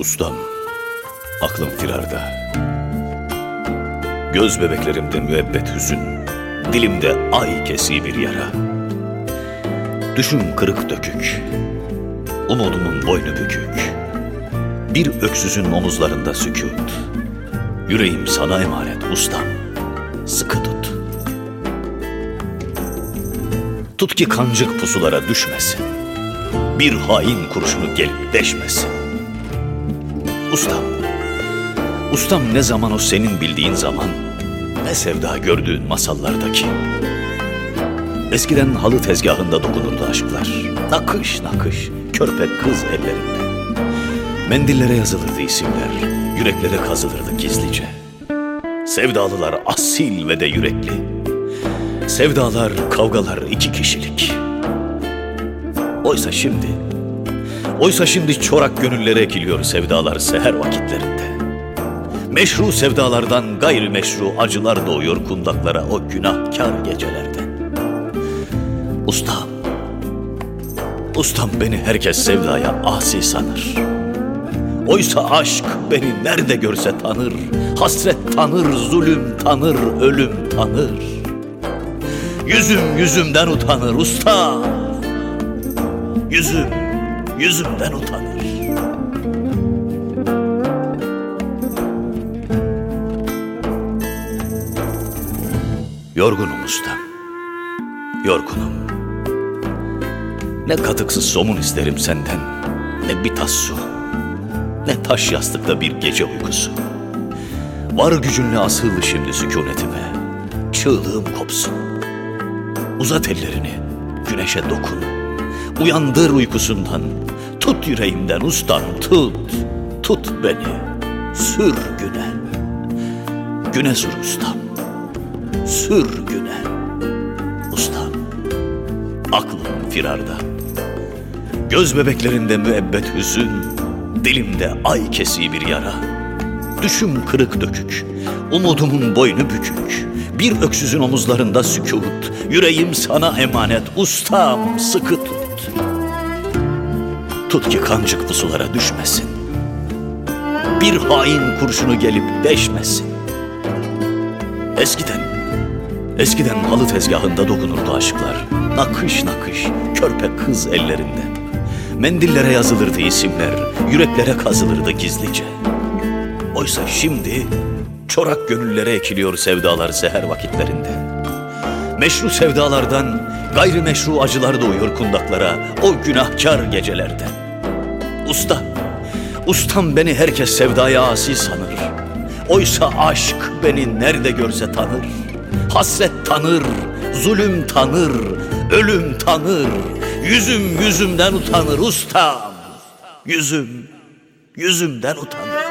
Ustam, aklım firarda. Göz bebeklerimde müebbet hüzün, dilimde ay kesi bir yara. Düşüm kırık dökük, umudumun boynu bükük. Bir öksüzün omuzlarında sükut. Yüreğim sana emanet ustam, sıkı tut. Tut ki kancık pusulara düşmesin. Bir hain kurşunu gelip deşmesin. Ustam, ustam ne zaman o senin bildiğin zaman, ne sevda gördüğün masallardaki. Eskiden halı tezgahında dokunurdu aşklar. Nakış nakış, körpe kız ellerinde. Mendillere yazılırdı isimler, yüreklere kazılırdı gizlice. Sevdalılar asil ve de yürekli. Sevdalar, kavgalar iki kişilik. Oysa şimdi, oysa şimdi çorak gönüllere ekiliyor sevdalar seher vakitlerinde. Meşru sevdalardan gayrimeşru acılar doğuyor kundaklara o günahkar gecelerde. Ustam, ustam beni herkes sevdaya asi sanır. Oysa aşk beni nerede görse tanır, hasret tanır, zulüm tanır, ölüm tanır. Yüzüm yüzümden utanır usta. Yüzüm yüzümden utanır. Yorgunum ustam. Yorgunum. Ne katıksız somun isterim senden, ne bir tas su, ne taş yastıkta bir gece uykusu. Var gücünle asıl şimdi sükunetime, çığlığım kopsun. Uzat ellerini, güneşe dokun. Uyandır uykusundan, tut yüreğimden ustam tut. Tut beni, sür güne. Güne sür ustam, sür güne. Ustam, aklım firarda. Göz bebeklerinde müebbet hüzün, dilimde ay kesi bir yara. Düşüm kırık dökük, umudumun boynu bükük. Bir öksüzün omuzlarında sükut, yüreğim sana emanet, ustam sıkı tut. Tut ki kancık pusulara düşmesin. Bir hain kurşunu gelip deşmesin. Eskiden, eskiden halı tezgahında dokunurdu aşklar. Nakış nakış, körpe kız ellerinde. Mendillere yazılırdı isimler, yüreklere kazılırdı gizlice. Oysa şimdi çorak gönüllere ekiliyor sevdalar seher vakitlerinde. Meşru sevdalardan gayrimeşru acılar doğuyor kundaklara o günahkar gecelerde. Usta, ustam beni herkes sevdaya asi sanır. Oysa aşk beni nerede görse tanır. Hasret tanır, zulüm tanır, ölüm tanır. Yüzüm yüzümden utanır ustam. Yüzüm yüzümden utanır.